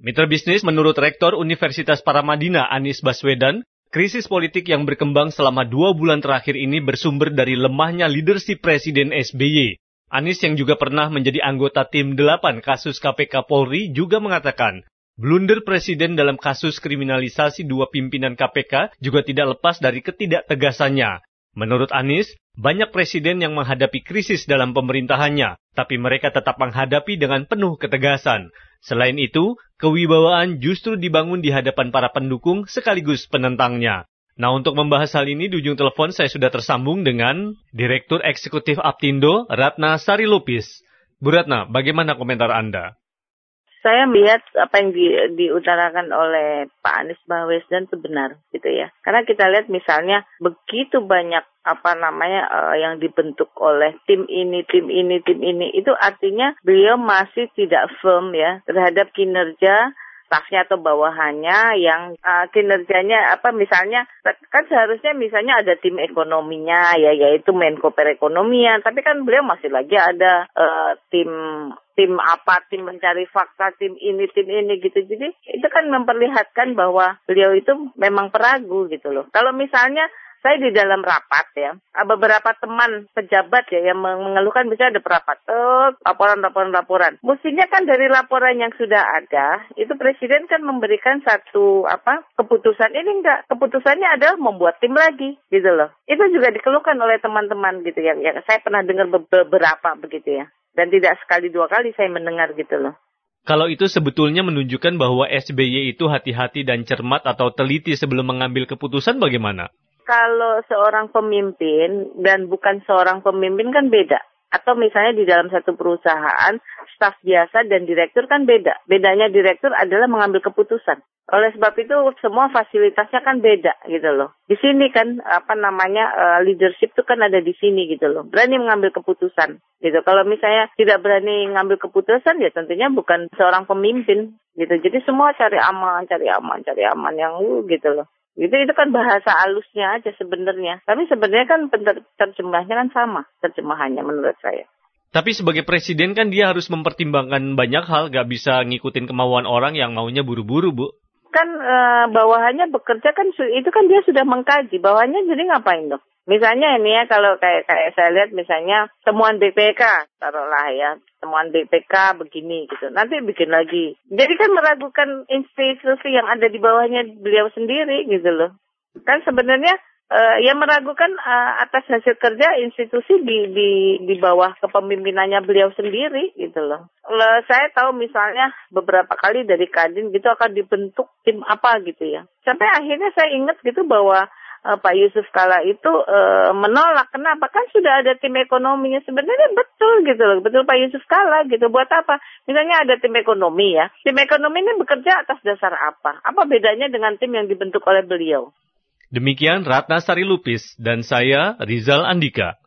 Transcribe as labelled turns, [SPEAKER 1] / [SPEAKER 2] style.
[SPEAKER 1] Mitra bisnis menurut Rektor Universitas Paramadina Anies Baswedan, krisis politik yang berkembang selama dua bulan terakhir ini bersumber dari lemahnya leadership Presiden SBY. Anies yang juga pernah menjadi anggota tim 8 kasus KPK Polri juga mengatakan, blunder Presiden dalam kasus kriminalisasi dua pimpinan KPK juga tidak lepas dari ketidaktegasannya. Menurut Anies, banyak presiden yang menghadapi krisis dalam pemerintahannya, tapi mereka tetap menghadapi dengan penuh ketegasan. Selain itu, kewibawaan justru dibangun di hadapan para pendukung sekaligus penentangnya. Nah, untuk membahas hal ini di ujung telepon saya sudah tersambung dengan Direktur Eksekutif Aptindo, Ratna Sari Lupis. Bu Ratna, bagaimana komentar Anda?
[SPEAKER 2] saya melihat apa yang di, diutarakan oleh Pak Anies Baswedan itu benar gitu ya. Karena kita lihat misalnya begitu banyak apa namanya uh, yang dibentuk oleh tim ini, tim ini, tim ini itu artinya beliau masih tidak firm ya terhadap kinerja stafnya atau bawahannya yang uh, kinerjanya apa misalnya kan seharusnya misalnya ada tim ekonominya ya yaitu Menko Perekonomian tapi kan beliau masih lagi ada uh, tim tim apa, tim mencari fakta, tim ini, tim ini gitu. Jadi itu kan memperlihatkan bahwa beliau itu memang peragu gitu loh. Kalau misalnya saya di dalam rapat ya, beberapa teman pejabat ya yang mengeluhkan bisa ada rapat, oh, laporan, laporan, laporan. Mestinya kan dari laporan yang sudah ada, itu presiden kan memberikan satu apa keputusan ini enggak, keputusannya adalah membuat tim lagi gitu loh. Itu juga dikeluhkan oleh teman-teman gitu ya, ya saya pernah dengar beberapa begitu ya. Dan tidak sekali dua kali saya mendengar gitu loh.
[SPEAKER 1] Kalau itu sebetulnya menunjukkan bahwa SBY itu hati-hati dan cermat atau teliti sebelum mengambil keputusan bagaimana?
[SPEAKER 2] Kalau seorang pemimpin dan bukan seorang pemimpin kan beda atau misalnya di dalam satu perusahaan staf biasa dan direktur kan beda. Bedanya direktur adalah mengambil keputusan. Oleh sebab itu semua fasilitasnya kan beda gitu loh. Di sini kan apa namanya uh, leadership itu kan ada di sini gitu loh. Berani mengambil keputusan gitu. Kalau misalnya tidak berani mengambil keputusan ya tentunya bukan seorang pemimpin gitu. Jadi semua cari aman, cari aman, cari aman yang gitu loh. Itu itu kan bahasa halusnya aja sebenarnya. Tapi sebenarnya kan terjemahnya kan sama terjemahannya menurut saya.
[SPEAKER 1] Tapi sebagai presiden kan dia harus mempertimbangkan banyak hal, gak bisa ngikutin kemauan orang yang maunya buru-buru, Bu.
[SPEAKER 2] Kan e, bawahannya bekerja kan itu kan dia sudah mengkaji, bawahannya jadi ngapain dong? Misalnya ini ya kalau kayak kayak saya lihat misalnya temuan BPK taruhlah ya temuan BPK begini gitu nanti bikin lagi jadi kan meragukan institusi yang ada di bawahnya beliau sendiri gitu loh kan sebenarnya uh, ya meragukan uh, atas hasil kerja institusi di di di bawah kepemimpinannya beliau sendiri gitu loh. Lalu saya tahu misalnya beberapa kali dari Kadin gitu akan dibentuk tim apa gitu ya. Sampai akhirnya saya ingat gitu bahwa uh, Pak Yusuf Kala itu uh, menolak. Kenapa? Kan sudah ada tim ekonominya. Sebenarnya betul gitu loh. Betul Pak Yusuf Kala gitu. Buat apa? Misalnya ada tim ekonomi ya. Tim ekonomi ini bekerja atas dasar apa? Apa bedanya dengan tim yang dibentuk oleh beliau?
[SPEAKER 1] Demikian Ratna Sari Lupis dan saya Rizal Andika.